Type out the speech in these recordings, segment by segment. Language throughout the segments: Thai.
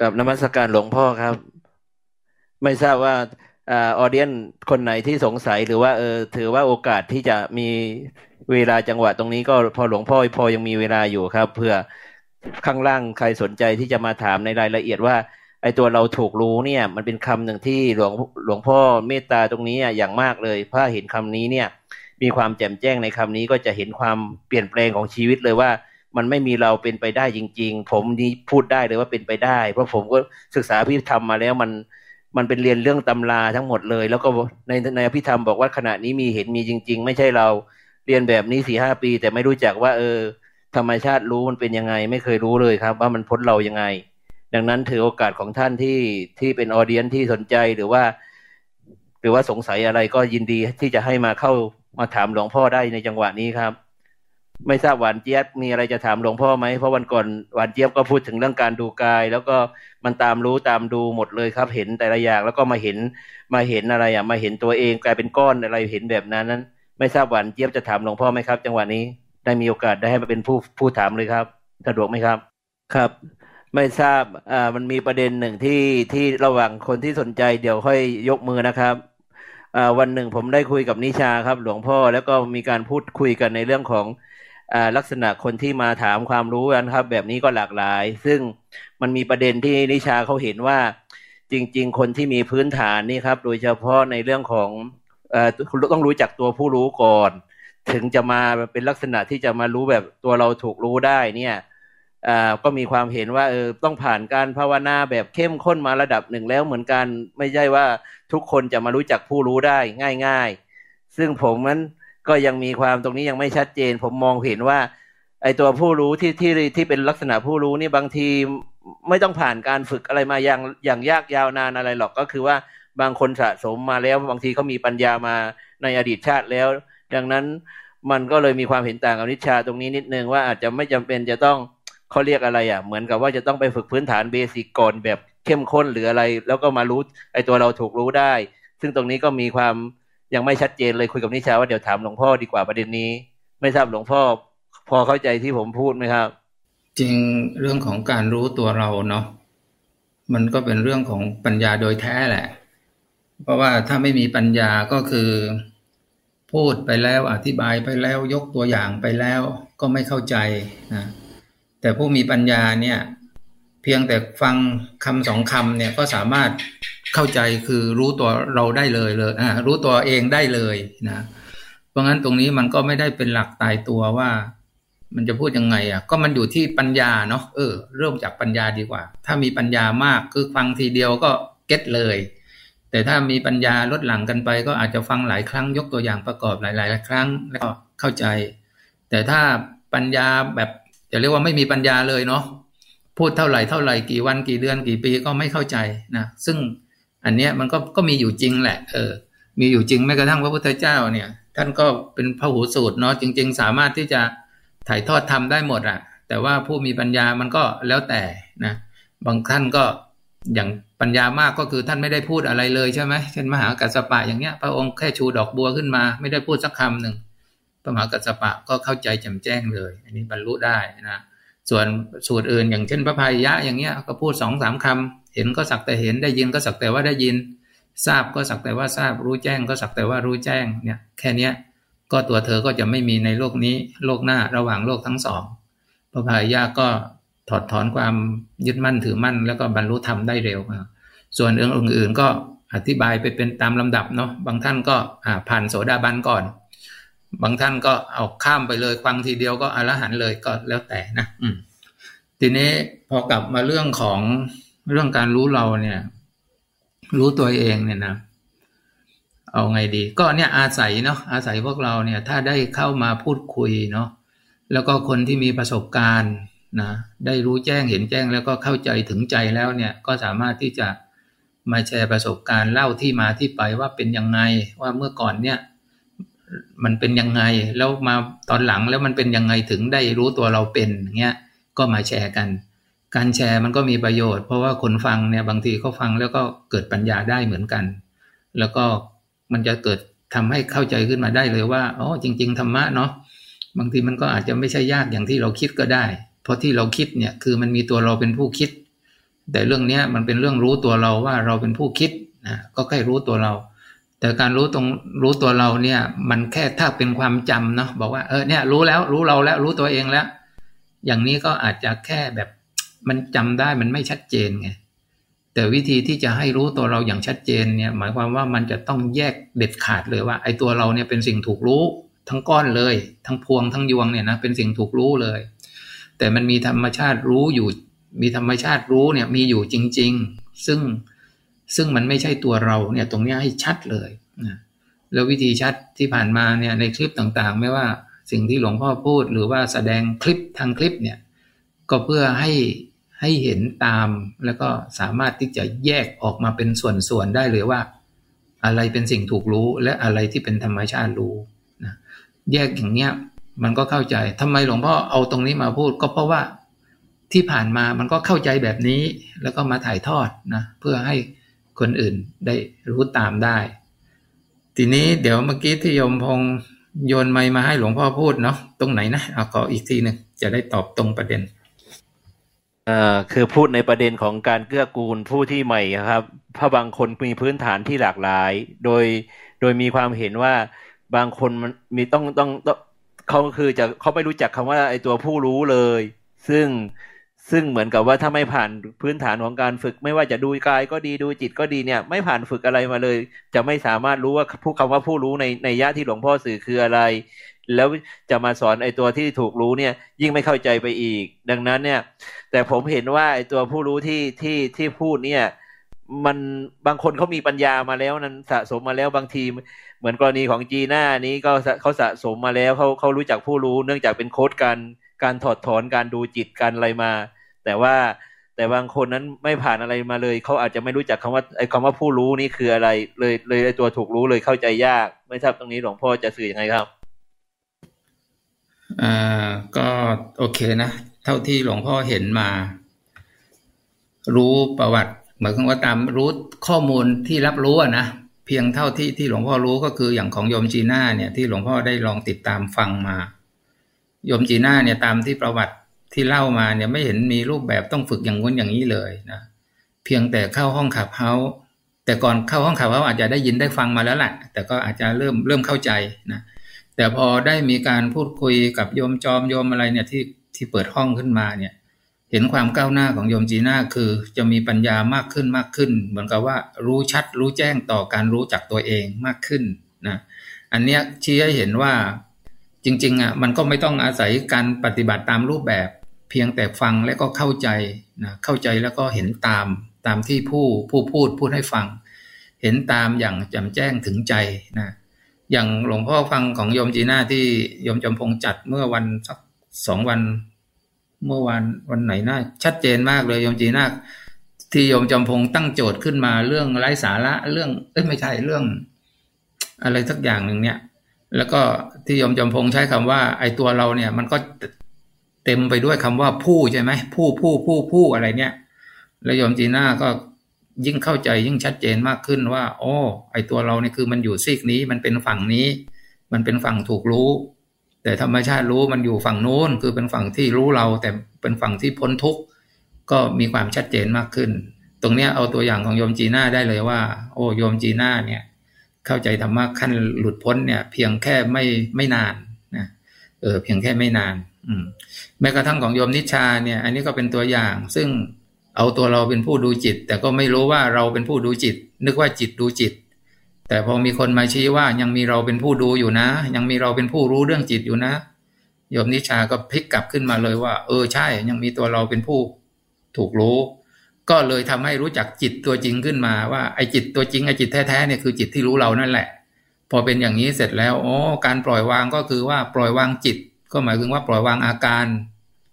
กับนมัสการหลวงพ่อครับ ไม่ทราบว่าออเดียนคนไหนที่สงสัยหรือว่าเออถือว่าโอกาสที่จะมีเวลาจังหวะตรงนี้ก็พอหลวงพ่อพอยังมีเวลาอยู่ครับ เพื่อข้างล่างใครสนใจที่จะมาถามในรายละเอียดว่า ไอตัวเราถูกรู้เนี่ย มันเป็นคำหนึ่งที่หลวงหลวงพ่อเมตตาตรงนี้อย่างมากเลยพราะเห็นคำนี้เนี่ย มีความแจ่มแจ้งในคำนี้ก็จะเห็นความเปลี่ยนแปลงของชีวิตเลยว่า มันไม่มีเราเป็นไปได้จริง ๆ ผมนี่พูดได้เลยว่าเป็นไปได้ เพราะผมก็ศึกษาพิธรรมมาแล้วมันมันเป็นเรียนเรื่องตำราทั้งหมดเลย แล้วก็ในในพิธรรมบอกว่าขณะนี้มีเห็นมีจริง ๆ ไม่ใช่เราเรียนแบบนี้สี่ห้าปี แต่ไม่รู้จักว่า เออ ธรรมชาติรู้มันเป็นยังไง ไม่เคยรู้เลยครับ ว่ามันพ้นเรายังไง ดังนั้นถือโอกาสของท่านที่ที่เป็นออเดียนที่สนใจหรือว่า หรือว่าสงสัยอะไรก็ยินดีที่จะให้มาเข้ามาถามหลวงพ่อได้ในจังหวะนี้ครับ ไม่ทราบหวานเจี๊ยบมีอะไรจะถามหลวงพ่อไหมเพราะวันก่อนหวานเจี๊ยบก็พูดถึงเรื่องการดูกาย แล้วก็มันตามรู้ตามดูหมดเลยครับ เห็นแต่ละอย่างแล้วก็มาเห็นมาเห็นอะไรอะมาเห็นตัวเองกลายเป็นก้อนอะไรเห็นแบบนั้นนั้น ไม่ทราบหวานเจี๊ยบจะถามหลวงพ่อไหมครับ จังหวะนี้ได้มีโอกาสได้ให้มาเป็นผู้ผู้ถามเลยครับสะดวกไหมครับครับ ไม่ทราบอ่ามันมีประเด็นหนึ่งที่ที่ระหว่างคนที่สนใจเดี๋ยวค่อยยกมือนะครับอ่าวันหนึ่งผมได้คุยกับนิชาครับ หลวงพ่อแล้วก็มีการพูดคุยกันในเรื่องของ ลักษณะคนที่มาถามความรู้นะครับ แบบนี้ก็หลากหลาย ซึ่งมันมีประเด็นที่นิชาเขาเห็นว่า จริง ๆ คนที่มีพื้นฐานนี่ครับ โดยเฉพาะในเรื่องของอต้องรู้จักตัวผู้รู้ก่อน ถึงจะมาเป็นลักษณะที่จะมารู้แบบตัวเราถูกรู้ได้เนี่ยก็มีความเห็นว่าเออต้องผ่านการภาวนาแบบเข้มข้นมาระดับหนึ่งแล้วเหมือนกัน ไม่ใช่ว่าทุกคนจะมารู้จักผู้รู้ได้ง่าย ๆ ซึ่งผมนั้น ก็ยังมีความตรงนี้ยังไม่ชัดเจน ผมมองเห็นว่า ไอตัวผู้รู้ที่ที่ที่เป็นลักษณะผู้รู้นี่บางทีไม่ต้องผ่านการฝึกอะไรมาอย่างอย่างยากยาวนานอะไรหรอกก็คือว่าบางคนสะสมมาแล้วบางทีเขามีปัญญามาในอดีตชาติแล้ว ดังนั้นมันก็เลยมีความเห็นต่างกับนิชาตรงนี้นิดนึงว่าอาจจะไม่จำเป็นจะต้องเขาเรียกอะไรอะ เหมือนกับว่าจะต้องไปฝึกพื้นฐานเบสิกก่อนแบบเข้มข้นหรืออะไร แล้วก็มารู้ไอตัวเราถูกรู้ได้ ซึ่งตรงนี้ก็มีความ ยังไม่ชัดเจนเลยคุยกับนิชาว่าเดี๋ยวถามหลวงพ่อดีกว่าประเด็นนี้ ไม่ทราบหลวงพ่อ พอเข้าใจที่ผมพูดไหมครับ จริงเรื่องของการรู้ตัวเราเนาะมันก็เป็นเรื่องของปัญญาโดยแท้แหละ เพราะว่าถ้าไม่มีปัญญาก็คือ พูดไปแล้วอธิบายไปแล้วยกตัวอย่างไปแล้วก็ไม่เข้าใจนะแต่ผู้มีปัญญาเนี่ย เพียงแต่ฟังคำสองคำเนี่ยก็สามารถ เข้าใจคือรู้ตัวเราได้เลยเลยอ่ารู้ตัวเองได้เลยนะ เพราะงั้นตรงนี้มันก็ไม่ได้เป็นหลักตายตัวว่า มันจะพูดยังไง อะ ก็มันอยู่ที่ปัญญาเนาะเออ เริ่มจากปัญญาดีกว่า ถ้ามีปัญญามากคือฟังทีเดียวก็เก็ตเลย แต่ถ้ามีปัญญาลดหลั่งกันไป ก็อาจจะฟังหลายครั้งยกตัวอย่างประกอบหลาย ๆ ครั้งแล้วก็เข้าใจ แต่ถ้าปัญญาแบบจะเรียกว่าไม่มีปัญญาเลยเนาะพูดเท่าไหร่เท่าไหร่กี่วันกี่เดือนกี่ปีก็ไม่เข้าใจนะซึ่ง อันเนี้ยมันก็ก็มีอยู่จริงแหละ เออ มีอยู่จริงแม้กระทั่งพระพุทธเจ้าเนี่ย ท่านก็เป็นพระหูสูตรเนาะจริง ๆ สามารถที่จะถ่ายทอดทำได้หมดอะแต่ว่าผู้มีปัญญามันก็แล้วแต่นะบางท่านก็อย่างปัญญามากก็คือท่านไม่ได้พูดอะไรเลยใช่ไหมเช่นมหากัสปะอย่างเงี้ย พระองค์แค่ชูดอกบัวขึ้นมา ไม่ได้พูดสักคำหนึ่งพระมหากัสปะก็เข้าใจแจ่มแจ้งเลย อันนี้บรรลุได้นะส่วนสูตรอื่นอย่างเช่นพระพายยะอย่างเงี้ยก็พูดสองสามคำ เห็นก็สักแต่เห็นได้ยินก็สักแต่ว่าได้ยิน ทราบก็สักแต่ว่าทราบรู้แจ้งก็สักแต่ว่ารู้แจ้งเนี่ยแค่เนี้ยก็ตัวเธอก็จะไม่มีในโลกนี้โลกหน้าระหว่างโลกทั้งสองพระพายยะก็ถอดถอนความยึดมั่นถือมั่น แล้วก็บรรลุธรรมได้เร็วส่วนเรื่องอื่นๆก็อธิบายไปเป็นตามลำดับเนาะบางท่านก็ผ่านโสดาบันก่อน บางท่านก็เอาข้ามไปเลยฟังทีเดียวก็อรหันเลยก็แล้วแต่นะอืทีนี้พอกลับมาเรื่องของ เรื่องการรู้เราเนี่ย รู้ตัวเองเนี่ยนะเอาไงดี ก็เนี่ยอาศัยเนาะอาศัยพวกเราเนี่ย ถ้าได้เข้ามาพูดคุยเนาะแล้วก็คนที่มีประสบการณ์นะได้รู้แจ้งเห็นแจ้งแล้วก็เข้าใจถึงใจแล้วเนี่ยก็สามารถที่จะมาแชร์ประสบการณ์เล่าที่มาที่ไปว่าเป็นยังไงว่าเมื่อก่อนเนี่ย มันเป็นยังไงแล้วมาตอนหลังแล้วมันเป็นยังไงถึงได้รู้ตัวเราเป็นเงี้ยก็มาแชร์กัน การแชร์มันก็มีประโยชน์ เพราะว่าคนฟังเนี่ยบางทีเขาฟังแล้วก็เกิดปัญญาได้เหมือนกัน แล้วก็มันจะเกิดทำให้เข้าใจขึ้นมาได้เลยว่าอ๋อจริง ๆธรรมะเนาะบางทีมันก็อาจจะไม่ใช่ยากอย่างที่เราคิดก็ได้ เพราะที่เราคิดเนี่ยคือมันมีตัวเราเป็นผู้คิด แต่เรื่องนี้มันเป็นเรื่องรู้ตัวเราว่าเราเป็นผู้คิดนะก็แค่รู้ตัวเรา แต่การรู้ตรงรู้ตัวเราเนี่ยมันแค่ถ้าเป็นความจำเนาะบอกว่าเออเนี่ยรู้แล้วรู้เราแล้วรู้ตัวเองแล้ว อย่างนี้ก็อาจจะแค่แบบ มันจำได้มันไม่ชัดเจนไงแต่วิธีที่จะให้รู้ตัวเราอย่างชัดเจนเนี่ยหมายความว่ามันจะต้องแยกเด็ดขาดเลยว่า ไอ้ตัวเราเนี่ยเป็นสิ่งถูกรู้ ทั้งก้อนเลย ทั้งพวงทั้งยวงเนี่ยนะเป็นสิ่งถูกรู้เลย แต่มันมีธรรมชาติรู้อยู่ มีธรรมชาติรู้เนี่ยมีอยู่จริง ๆ ซึ่งซึ่งมันไม่ใช่ตัวเราเนี่ยตรงนี้ให้ชัดเลยนะแล้ววิธีชัดที่ผ่านมาเนี่ยในคลิปต่างๆ ไม่ว่าสิ่งที่หลวงพ่อพูดหรือว่าแสดงคลิปทางคลิปเนี่ยก็เพื่อให้ ให้เห็นตามแล้วก็สามารถที่จะแยกออกมาเป็นส่วนๆได้เลยว่า อะไรเป็นสิ่งถูกรู้และอะไรที่เป็นธรรมชาติรู้นะแยกอย่างเนี้ยมันก็เข้าใจทำไมหลวงพ่อเอาตรงนี้มาพูด ก็เพราะว่าที่ผ่านมามันก็เข้าใจแบบนี้ แล้วก็มาถ่ายทอดนะเพื่อให้คนอื่นได้รู้ตามได้ ทีนี้เดี๋ยวเมื่อกี้ที่โยมพงโยนไม้มาให้หลวงพ่อพูดเนาะตรงไหนนะเอาขออีกทีหนึ่งจะได้ตอบตรงประเด็น คือพูดในประเด็นของการเกื้อกูลผู้ที่ใหม่ครับเพราะบางคนมีพื้นฐานที่หลากหลาย โดยโดยมีความเห็นว่าบางคนมันมีต้องต้องเขาคือจะเขาไม่รู้จักคำว่าไอตัวผู้รู้เลย ซึ่งซึ่งเหมือนกับว่าถ้าไม่ผ่านพื้นฐานของการฝึก ไม่ว่าจะดูกายก็ดีดูจิตก็ดีเนี่ย ไม่ผ่านฝึกอะไรมาเลย จะไม่สามารถรู้ว่าผู้คำว่าผู้รู้ในในยะที่หลวงพ่อสื่อคืออะไร แล้วจะมาสอนไอ้ตัวที่ถูกรู้เนี่ย ยิ่งไม่เข้าใจไปอีก ดังนั้นเนี่ย แต่ผมเห็นว่าไอ้ตัวผู้รู้ที่ที่ที่พูดเนี่ยมันบางคนเขามีปัญญามาแล้วนั้นสะสมมาแล้วบางที เหมือนกรณีของจีน่านี้ก็เขาสะสมมาแล้วเขาเขารู้จักผู้รู้ เนื่องจากเป็นโค้ดการการถอดถอนการดูจิตการอะไรมา แต่ว่าแต่บางคนนั้นไม่ผ่านอะไรมาเลย เขาอาจจะไม่รู้จักคำว่าไอ้คำว่าผู้รู้นี่คืออะไร เลยเลยตัวถูกรู้เลยเข้าใจยาก ไม่ทราบตรงนี้หลวงพ่อจะสื่ออยังไงครับ อ่าก็โอเคนะ เท่าที่หลวงพ่อเห็นมา รู้ประวัติหมายความว่าตามรู้ข้อมูลที่รับรู้นะเพียงเท่าที่ที่หลวงพ่อรู้ก็คืออย่างของโยมจีน่าเนี่ยที่หลวงพ่อได้ลองติดตามฟังมาโยมจีน่าเนี่ยตามที่ประวัติที่เล่ามาเนี่ยไม่เห็นมีรูปแบบต้องฝึกอย่างง้นอย่างนี้เลยนะเพียงแต่เข้าห้องขับเฮาแต่ก่อนเข้าห้องขับเฮาอาจจะได้ยินได้ฟังมาแล้วแหละแต่ก็อาจจะเริ่มเริ่มเข้าใจนะ แต่พอได้มีการพูดคุยกับโยมจอมโยมอะไรเนี่ยที่ที่เปิดห้องขึ้นมาเนี่ยเห็นความก้าวหน้าของโยมจีน่าคือจะมีปัญญามากขึ้นมากขึ้น เหมือนกับว่ารู้ชัดรู้แจ้งต่อการรู้จักตัวเองมากขึ้นนะอันเนี้ยชี้ให้เห็นว่าจริงๆอะมันก็ไม่ต้องอาศัยการปฏิบัติตามรูปแบบ เพียงแต่ฟังและก็เข้าใจนะเข้าใจแล้วก็เห็นตามตามที่ผู้ผู้พูดพูดให้ฟัง เห็นตามอย่างจำแจ้งถึงใจนะ อย่างหลวงพ่อฟังของโยมจีน่าที่โยมจำพงจัดเมื่อวันสักสองวัน เมื่อวันวันไหนน่าชัดเจนมากเลยโยมจีน่าที่โยมจำพงตั้งโจทย์ขึ้นมาเรื่องไร้สาระเรื่องเอ้ยไม่ใช่เรื่อง อะไรสักอย่างหนึ่งเนี่ย แล้วก็ที่โยมจำพงใช้คำว่า ไอ้ตัวเราเนี่ย มันก็เต็มไปด้วยคำว่าผู้ใช่ไหมผู้ผู้ผู้ผู้อะไรเนี่ย แล้วโยมจีน่าก็ ยิ่งเข้าใจยิ่งชัดเจนมากขึ้นว่า โอ้ ไอตัวเราเนี่ยคือมันอยู่ซีกนี้มันเป็นฝั่งนี้ มันเป็นฝั่งถูกรู้ แต่ธรรมชาติรู้มันอยู่ฝั่งโน้นคือเป็นฝั่งที่รู้เรา แต่เป็นฝั่งที่พ้นทุกข์ก็มีความชัดเจนมากขึ้น ตรงเนี้ยเอาตัวอย่างของโยมจีน่าได้เลยว่า โอ้โยมจีน่าเนี่ยเข้าใจธรรมะขั้นหลุดพ้นเนี่ย เพียงแค่ไม่ไม่นานนะเออเพียงแค่ไม่นานแม้กระทั่งของโยมนิชาเนี่ย อันนี้ก็เป็นตัวอย่างซึ่ง เอาตัวเราเป็นผู้ดูจิต แต่ก็ไม่รู้ว่าเราเป็นผู้ดูจิต นึกว่าจิตดูจิต แต่พอมีคนมาชี้ว่ายังมีเราเป็นผู้ดูอยู่นะ ยังมีเราเป็นผู้รู้เรื่องจิตอยู่นะโยมนิชาก็พลิกกลับขึ้นมาเลยว่า เออใช่ ยังมีตัวเราเป็นผู้ถูกรู้ ก็เลยทำให้รู้จักจิตตัวจริงขึ้นมาว่าไอ้จิตตัวจริงไอ้จิตแท้ๆเนี่ยคือจิตที่รู้เรานั่นแหละ พอเป็นอย่างนี้เสร็จแล้วอ๋อการปล่อยวางก็คือว่าปล่อยวางจิต ก็หมายถึงว่าปล่อยวางอาการ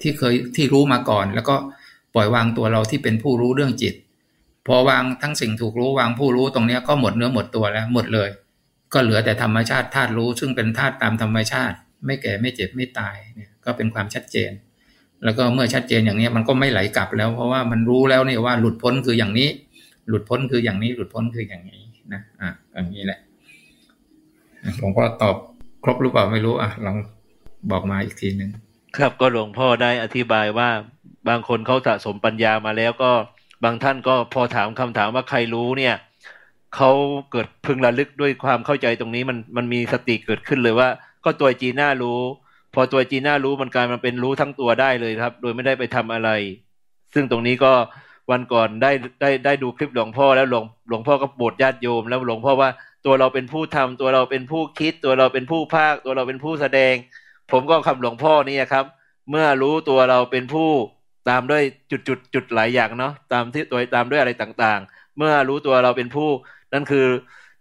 ที่เคยที่รู้มาก่อน แล้วก็ ล่อยวางตัวเราที่เป็นผู้รู้เรื่องจิต พอวางทั้งสิ่งถูกรู้วางผู้รู้ตรงนี้ก็หมดเนื้อหมดตัวแล้วหมดเลย ก็เหลือแต่ธรรมชาติธาตุรู้ ซึ่งเป็นธาตุตามธรรมชาติ ไม่แก่ไม่เจ็บไม่ตายเนี่ยก็เป็นความชัดเจน แล้วก็เมื่อชัดเจนอย่างนี้มันก็ไม่ไหลกลับแล้ว เพราะว่ามันรู้แล้วนี่ว่าหลุดพ้นคืออย่างนี้ หลุดพ้นคืออย่างนี้ หลุดพ้นคืออย่างนี้นะอะอย่างนี้แหละผมก็ตอบครบหรือเปล่าไม่รู้อะลองบอกมาอีกทีหนึ่งครับก็หลวงพ่อได้อธิบายว่า บางคนเขาสะสมปัญญามาแล้วก็บางท่านก็พอถามคำถามว่าใครรู้เนี่ยเขาเกิดพึงระลึกด้วยความเข้าใจตรงนี้มันมันมีสติเกิดขึ้นเลยว่า ก็ตัวจีน่ารู้ พอตัวจีน่ารู้มันกลายมาเป็นรู้ทั้งตัวได้เลยครับ โดยไม่ได้ไปทำอะไร ซึ่งตรงนี้ก็วันก่อนได้ได้ได้ดูคลิปหลวงพ่อแล้วหลวงหลวงพ่อก็โบสญาติโยม แล้วหลวงพ่อว่าตัวเราเป็นผู้ทำตัวเราเป็นผู้คิด ตัวเราเป็นผู้พากย์ ตัวเราเป็นผู้แสดง ผมก็คำหลวงพ่อนี่ครับ เมื่อรู้ตัวเราเป็นผู้ ตามด้วยจุดจุดจุดหลายอย่างเนาะตามที่ตัวตามด้วยอะไรต่างๆ เมื่อรู้ตัวเราเป็นผู้นั่นคือ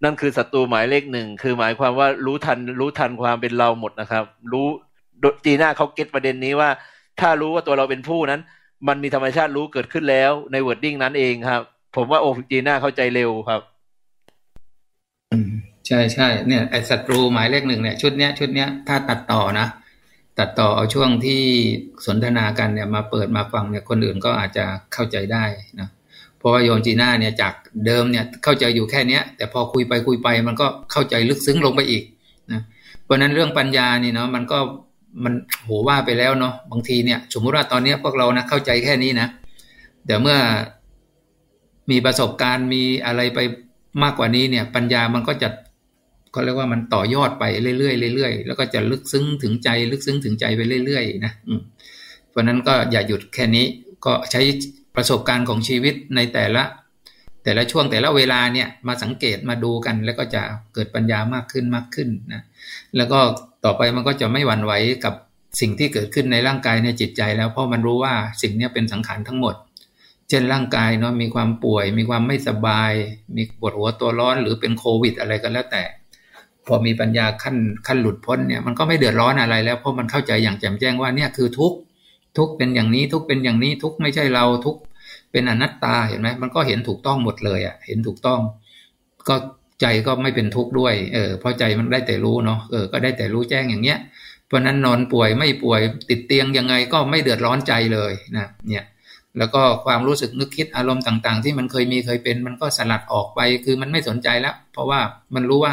นั่นคือศัตรูหมายเลขหนึ่งคือหมายความว่ารู้ทันรู้ทันความเป็นเราหมดนะครับ คุณจีน่าเขา get ประเด็นนี้ว่า ถ้ารู้ว่าตัวเราเป็นผู้นั้น มันมีธรรมชาติรู้เกิดขึ้นแล้วใน wording นั้นเองครับ ผมว่าโอจีน่าเข้าใจเร็วครับใช่ใช่เนี่ยไอศัตรูหมายเลขหนึ่งเนี่ยชุดเนี้ยชุดเนี้ยถ้าตัดต่อนะ ตัดต่อเอาช่วงที่สนทนากันเนี่ยมาเปิดมาฟังเนี่ยคนอื่นก็อาจจะเข้าใจได้นะเพราะว่าโยมจีน่าเนี่ยจากเดิมเนี่ยเข้าใจอยู่แค่เนี้ย แต่พอคุยไปคุยไปมันก็เข้าใจลึกซึ้งลงไปอีกนะเพราะนั้นเรื่องปัญญานี่เนาะมันก็มันโหว่าไปแล้วเนาะบางทีเนี่ยสมมุติว่าตอนนี้พวกเรานะเข้าใจแค่นี้นะเดี๋ยวเมื่อมีประสบการณ์มีอะไรไปมากกว่านี้เนี่ย ปัญญามันก็จะ เขาเรียกว่ามันต่อยอดไปเรื่อยๆเรื่อยๆแล้วก็จะลึกซึ้งถึงใจ ลึกซึ้งถึงใจไปเรื่อยๆนะเพราะนั้นก็อย่าหยุดแค่นี้ก็ใช้ประสบการณ์ของชีวิตในแต่ละ แต่ละช่วงแต่ละเวลาเนี่ยมาสังเกตมาดูกัน แล้วก็จะเกิดปัญญามากขึ้นมากขึ้นนะแล้วก็ต่อไปมันก็จะไม่หวั่นไหวกับสิ่งที่เกิดขึ้นในร่างกายในจิตใจ แล้วเพราะมันรู้ว่าสิ่งนี้เป็นสังขารทั้งหมด เช่นร่างกายเนาะมีความป่วย มีความไม่สบาย มีปวดหัวตัวร้อนหรือเป็นโควิดอะไรก็แล้วแต่ พอมีปัญญาขั้นขั้นหลุดพ้นเนี่ยมันก็ไม่เดือดร้อนอะไรแล้วเพราะมันเข้าใจอย่างแจ่มแจ้งว่าเนี่ยคือทุกทุกเป็นอย่างนี้ทุกเป็นอย่างนี้ทุกไม่ใช่เราทุกเป็นอนัตตาเห็นไหมมันก็เห็นถูกต้องหมดเลยอะเห็นถูกต้อง ก็ใจก็ไม่เป็นทุกข์ด้วยเออเพราะใจมันได้แต่รู้เนาะเออก็ได้แต่รู้แจ้งอย่างเงี้ยเพราะนั้นนอนป่วยไม่ป่วยติดเตียงยังไงก็ไม่เดือดร้อนใจเลยนะเนี่ยแล้วก็ความรู้สึกนึกคิดอารมณ์ต่าง ๆ ที่มันเคยมีเคยเป็น มันก็สลัดออกไปคือมันไม่สนใจแล้ว เพราะว่ามันรู้ว่า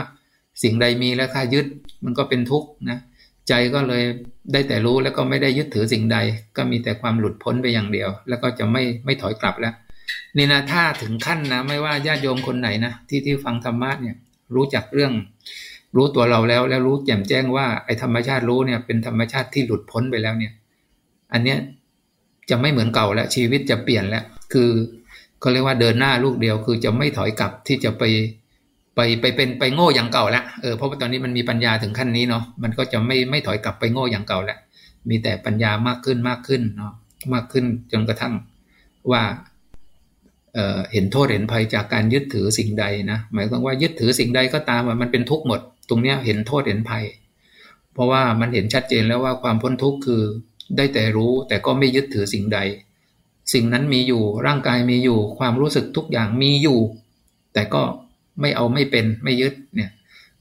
สิ่งใดมีแล้วค่ายึดมันก็เป็นทุกข์นะใจก็เลยได้แต่รู้แล้วก็ไม่ได้ยึดถือสิ่งใด ก็มีแต่ความหลุดพ้นไปอย่างเดียว แล้วก็จะไม่ไม่ถอยกลับแล้วนี่นะถ้าถึงขั้นนะ ไม่ว่าญาติโยมคนไหนนะที่ที่ฟังธรรมะเนี่ย รู้จักเรื่อง รู้ตัวเราแล้วแล้วรู้แจ่มแจ้งว่าไอ้ธรรมชาติรู้เนี่ย เป็นธรรมชาติที่หลุดพ้นไปแล้วเนี่ย อันเนี้ยจะไม่เหมือนเก่าแล้วชีวิตจะเปลี่ยนแล้ว คือเขาเรียกว่าเดินหน้าลูกเดียว คือจะไม่ถอยกลับที่จะไป ไปไปเป็นไปโง่อย่างเก่าแล้วเออเพราะว่าตอนนี้มันมีปัญญาถึงขั้นนี้เนาะมันก็จะไม่ไม่ถอยกลับไปโง่อย่างเก่าแล้วมีแต่ปัญญามากขึ้นมากขึ้นเนาะมากขึ้นจนกระทั่งว่าเอ่อเห็นโทษเห็นภัยจากการยึดถือสิ่งใดนะหมายความว่ายึดถือสิ่งใดก็ตามมันเป็นทุกข์หมด ตรงเนี้ยเห็นโทษเห็นภัย เพราะว่ามันเห็นชัดเจนแล้วว่าความพ้นทุกข์คือได้แต่รู้แต่ก็ไม่ยึดถือสิ่งใด สิ่งนั้นมีอยู่ร่างกายมีอยู่ความรู้สึกทุกอย่างมีอยู่ แต่ก็ ไม่เอาไม่เป็นไม่ยึดเนี่ย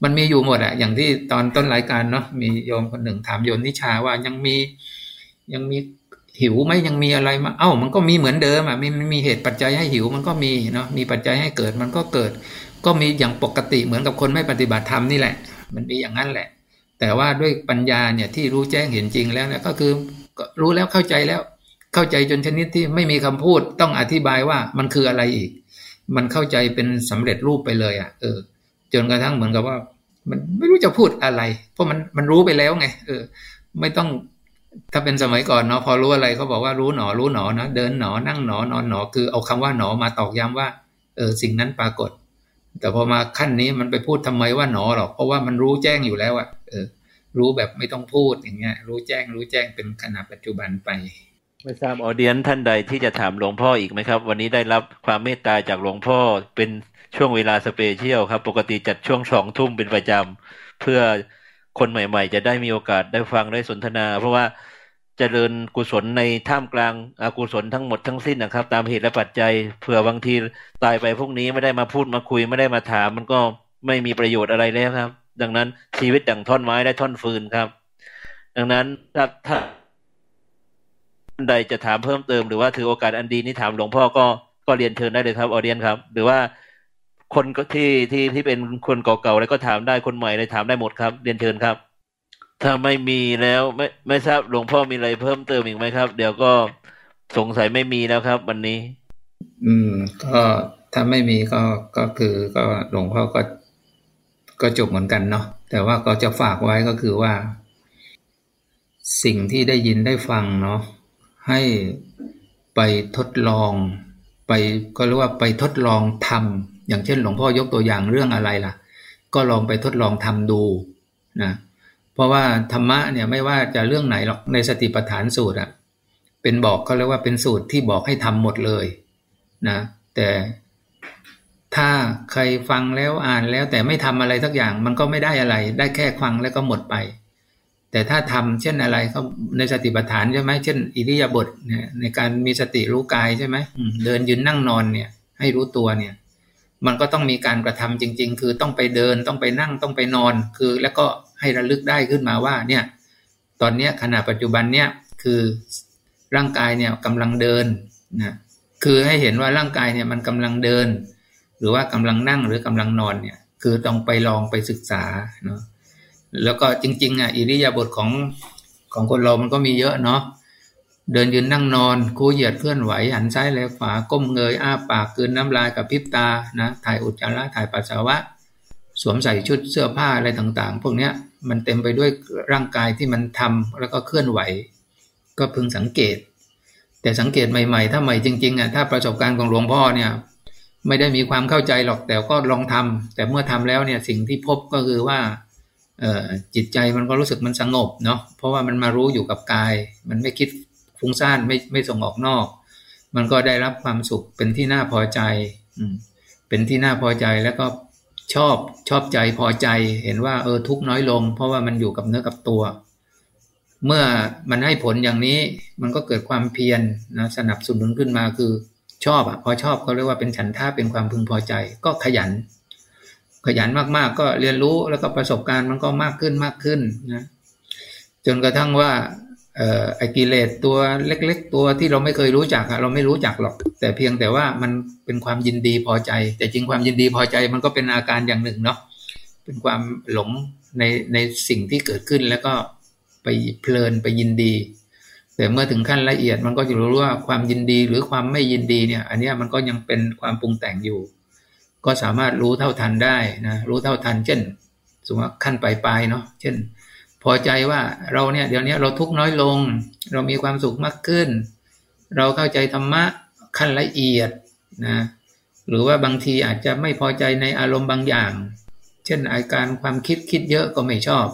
มันมีอยู่หมดอะอย่างที่ตอนต้นรายการเนาะมีโยมคนหนึ่งถามโยมนิชาว่ายังมียังมีหิวไหมยังมีอะไรมา เอ้า มันก็มีเหมือนเดิมอะมีมีเหตุปัจจัยให้หิวมันก็มีเนาะมีปัจจัยให้เกิดมันก็เกิด ก็มีอย่างปกติเหมือนกับคนไม่ปฏิบัติธรรมนี่แหละ มันมีอย่างนั้นแหละ แต่ว่าด้วยปัญญาเนี่ยที่รู้แจ้งเห็นจริงแล้วเนี่ยก็คือรู้แล้วเข้าใจแล้ว เข้าใจจนชนิดที่ไม่มีคำพูดต้องอธิบายว่ามันคืออะไรอีก มันเข้าใจเป็นสำเร็จรูปไปเลยอะ่ะเออ จนกระทั่งเหมือนกับว่า มันไม่รู้จะพูดอะไร เพราะมันมันรู้ไปแล้วไงเออ ไม่ต้องถ้าเป็นสมัยก่อนเนาะพอรู้อะไรเขาบอกว่ารู้หนอรู้หนอนะเดินหนอนั่งหนอนอนหนอคือเอาคำว่าหนอมาตอกย้ำว่าเออสิ่งนั้นปรากฏ แต่พอมาขั้นนี้มันไปพูดทำไมว่าหนอหรอกเพราะว่ามันรู้แจ้งอยู่แล้วอะเออ รู้แบบไม่ต้องพูดอย่างเงี้ย รู้แจ้งรู้แจ้งเป็นขณะปัจจุบันไป ไม่ทราบออเดียนท่านใดที่จะถามหลวงพ่ออีกไหมครับ วันนี้ได้รับความเมตตาจากหลวงพ่อเป็นช่วงเวลา special ครับ ปกติจัดช่วงสองทุ่มเป็นประจำเพื่อคนใหม่ ๆ จะได้มีโอกาสได้ฟังได้สนทนา เพราะว่าเจริญกุศลในท่ามกลางอากุศลทั้งหมดทั้งสิ้นนะครับ ตามเหตุและปัจจัยเผื่อบางทีตายไปพรุ่งนี้ไม่ได้มาพูดมาคุยไม่ได้มาถาม มันก็ไม่มีประโยชน์อะไรแล้วครับ ดังนั้นชีวิตดั่งท่อนไม้ได้ท่อนฟืนครับ ดังนั้นถ้า ใดจะถามเพิ่มเติมหรือว่าถือโอกาสอันดีนี้ถามหลวงพ่อก็ก็เรียนเชิญได้เลยครับออเดียนครับ หรือว่าคนที่ที่ที่เป็นคนเก่าๆแล้วก็ถามได้คนใหม่เลยถามได้หมดครับ เรียนเชิญครับ ถ้าไม่มีแล้วไม่ไม่ทราบหลวงพ่อมีอะไรเพิ่มเติมอีกไหมครับ เดี๋ยวก็สงสัยไม่มีแล้วครับ วันนี้ อืม ก็ถ้าไม่มีก็ก็คือก็หลวงพ่อก็ ก็จบเหมือนกันเนาะแต่ว่าก็จะฝากไว้ก็คือว่า สิ่งที่ได้ยินได้ฟังเนาะ ให้ไปทดลอง ไปก็เรียกว่าไปทดลองทำอย่างเช่น หลวงพ่อยกตัวอย่างเรื่องอะไรล่ะ ก็ลองไปทดลองทำดูนะเพราะว่าธรรมะเนี่ยไม่ว่าจะเรื่องไหนหรอกในสติปัฏฐานสูตรอะเป็นบอกก็เรียกว่าเป็นสูตรที่บอกให้ทำหมดเลยนะแต่ถ้าใครฟังแล้วอ่านแล้วแต่ไม่ทำอะไรสักอย่างมันก็ไม่ได้อะไร ได้แค่ฟังแล้วก็หมดไป แต่ถ้าทำเช่นอะไรก็ในสติปัฏฐานใช่ไหมเช่น อิริยาบถเนี่ยในการมีสติรู้กายใช่ไหมเดินยืนนั่งนอนเนี่ย ให้รู้ตัวเนี่ย มันก็ต้องมีการกระทำจริง ๆ คือต้องไปเดินต้องไปนั่งต้องไปนอน คือ แล้วก็ให้ระลึกได้ขึ้นมาว่า เนี่ย ตอนเนี้ยขณะปัจจุบันเนี่ยคือร่างกายเนี่ยกำลังเดินนะคือให้เห็นว่าร่างกายเนี่ยมันกำลังเดิน หรือว่ากำลังนั่งหรือกำลังนอนเนี่ย คือต้องไปลองไปศึกษาเนาะ แล้วก็จริงๆอะอิริยาบถของของคนเรามันก็มีเยอะเนาะเดินยืนนั่งนอนคู่เหยียดเคลื่อนไหวหันซ้ายแลขวาก้มเงยอ้าปากกืนน้ำลายกับพิบตานะถ่ายอุจจาระถ่ายปัสสาวะ สวมใส่ชุดเสื้อผ้าอะไรต่างๆ พวกเนี้ยมันเต็มไปด้วยร่างกายที่มันทำแล้วก็เคลื่อนไหว ก็พึงสังเกต แต่สังเกตใหม่ๆ ถ้าใหม่จริงๆอะถ้าประสบการณ์ของหลวงพ่อเนี่ยไม่ได้มีความเข้าใจหรอกแต่ก็ลองทำแต่เมื่อทำแล้วเนี่ยสิ่งที่พบก็คือว่า จิตใจมันก็รู้สึกมันสงบเนาะเพราะว่ามันมารู้อยู่กับกาย มันไม่คิดฟุ้งซ่านไม่ไม่ส่งออกนอก มันก็ได้รับความสุขเป็นที่น่าพอใจอืเป็นที่น่าพอใจแล้วก็ชอบชอบใจพอใจ เห็นว่าเออทุกน้อยลง เพราะว่ามันอยู่กับเนื้อกับตัว เมื่อมันให้ผลอย่างนี้มันก็เกิดความเพียรนะสนับสนุนขึ้นมาคือชอบอะพอชอบก็เรียกว่าเป็นฉันท่าเป็นความพึงพอใจ ก็ขยัน ขยันมากๆ ก็เรียนรู้แล้วก็ประสบการณ์มันก็มากขึ้นมากขึ้นนะจนกระทั่งว่าเอ่อไอกิเลสตัวเล็ก ๆ ตัวที่เราไม่เคยรู้จักอะเราไม่รู้จักหรอก แต่เพียงแต่ว่ามันเป็นความยินดีพอใจ แต่จริงความยินดีพอใจมันก็เป็นอาการอย่างหนึ่งเนาะเป็นความหลงในในสิ่งที่เกิดขึ้นแล้วก็ไปเพลินไปยินดี แต่เมื่อถึงขั้นละเอียดมันก็จะรู้ว่าความยินดีหรือความไม่ยินดีเนี่ย อันนี้มันก็ยังเป็นความปรุงแต่งอยู่ ก็สามารถรู้เท่าทันได้นะรู้เท่าทัน เช่น สมมติขั้นปลายๆเนาะเช่น พอใจว่าเราเนี่ยเดี๋ยวนี้เราทุกน้อยลง เรามีความสุขมากขึ้น เราเข้าใจธรรมะขั้นละเอียดนะหรือว่าบางทีอาจจะไม่พอใจในอารมณ์บางอย่าง เช่นอาการความคิดคิดเยอะก็ไม่ชอบ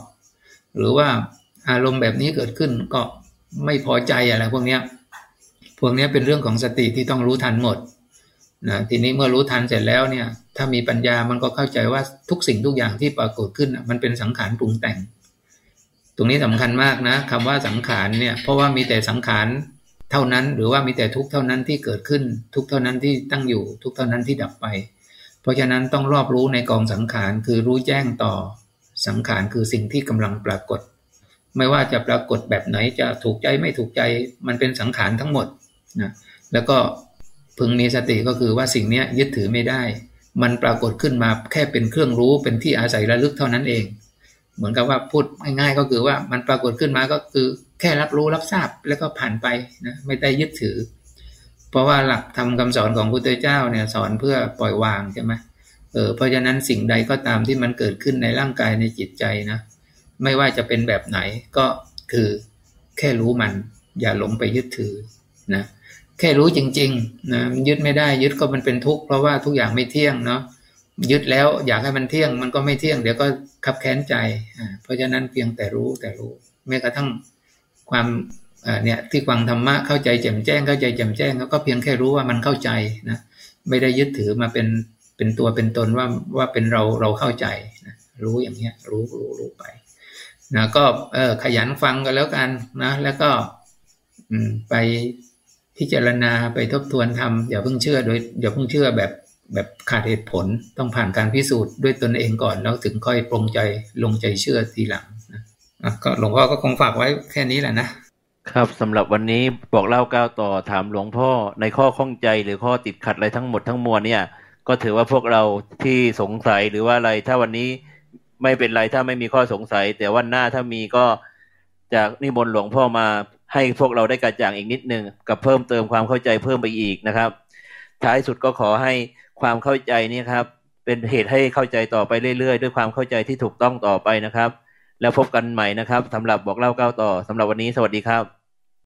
หรือว่าอารมณ์แบบนี้เกิดขึ้นก็ไม่พอใจอะไรพวกนี้พวกนี้เป็นเรื่องของสติที่ต้องรู้ทันหมด นะทีนี้เมื่อรู้ทันเสร็จแล้วเนี่ย ถ้ามีปัญญามันก็เข้าใจว่าทุกสิ่งทุกอย่างที่ปรากฏขึ้น มันเป็นสังขารปรุงแต่ง ตรงนี้สำคัญมากนะคำว่าสังขารเนี่ย เพราะว่ามีแต่สังขารเท่านั้น หรือว่ามีแต่ทุกเท่านั้นที่เกิดขึ้น ทุกเท่านั้นที่ตั้งอยู่ ทุกเท่านั้นที่ดับไป เพราะฉะนั้นต้องรอบรู้ในกองสังขารคือรู้แจ้งต่อสังขารคือสิ่งที่กำลังปรากฏ ไม่ว่าจะปรากฏแบบไหนจะถูกใจไม่ถูกใจมันเป็นสังขารทั้งหมดนะแล้วก็ พึงมีสติก็คือว่าสิ่งนี้ยึดถือไม่ได้ มันปรากฏขึ้นมาแค่เป็นเครื่องรู้เป็นที่อาศัยระลึกเท่านั้นเอง เหมือนกับว่าพูดง่ายๆก็คือว่ามันปรากฏขึ้นมาก็คือแค่รับรู้รับทราบแล้วก็ผ่านไปนะไม่ได้ยึดถือ เพราะว่าหลักทำคำสอนของพระพุทธเจ้าเนี่ยสอนเพื่อปล่อยวางใช่ไหมเออเพราะฉะนั้นสิ่งใดก็ตามที่มันเกิดขึ้นในร่างกายในจิตใจนะไม่ว่าจะเป็นแบบไหนก็คือแค่รู้มัน อย่าหลงไปยึดถือนะ แค่รู้จริงๆนะยึดไม่ได้ยึดก็มันเป็นทุกข์เพราะว่าทุกอย่างไม่เที่ยงเนาะยึดแล้วอยากให้มันเที่ยงมันก็ไม่เที่ยง เดี๋ยวก็ขับแค้นใจ เพราะฉะนั้นเพียงแต่รู้แต่รู้แม้กระทั่งความเนี่ยที่ฟังธรรมะเข้าใจแจ่มแจ้งเข้าใจแจ่มแจ้งก็เพียงแค่รู้ว่ามันเข้าใจนะไม่ได้ยึดถือมาเป็นเป็นตัวเป็นตนว่าว่าเป็นเราเราเข้าใจนะรู้อย่างเนี้ยรู้รู้รู้ไปนะก็เออขยันฟังกันแล้วกันนะ แล้วก็ อืมไป พิจารณาไปทบทวนทำอย่าเพิ่งเชื่อโดยอย่าเพิ่งเชื่อแบบแบบขาดเหตุผลต้องผ่านการพิสูจน์ด้วยตนเองก่อนแล้วถึงค่อยปรงใจลงใจเชื่อทีหลังนะก็หลวงพ่อก็คงฝากไว้แค่นี้แหละนะครับสำหรับวันนี้บอกเล่าก้าวต่อถามหลวงพ่อในข้อข้องใจหรือข้อติดขัดอะไรทั้งหมดทั้งมวลเนี่ย ก็ถือว่าพวกเราที่สงสัยหรือว่าอะไรถ้าวันนี้ไม่เป็นไรถ้าไม่มีข้อสงสัย แต่วันหน้าถ้ามีก็จากนิมนต์หลวงพ่อมา ให้พวกเราได้กระจ่างอีกนิดนึงกับเพิ่มเติมความเข้าใจเพิ่มไปอีกนะครับ ท้ายสุดก็ขอให้ความเข้าใจนี้ครับ เป็นเหตุให้เข้าใจต่อไปเรื่อยๆ ด้วยความเข้าใจที่ถูกต้องต่อไปนะครับ แล้วพบกันใหม่นะครับสำหรับบอกเล่าก้าวต่อสำหรับวันนี้สวัสดีครับ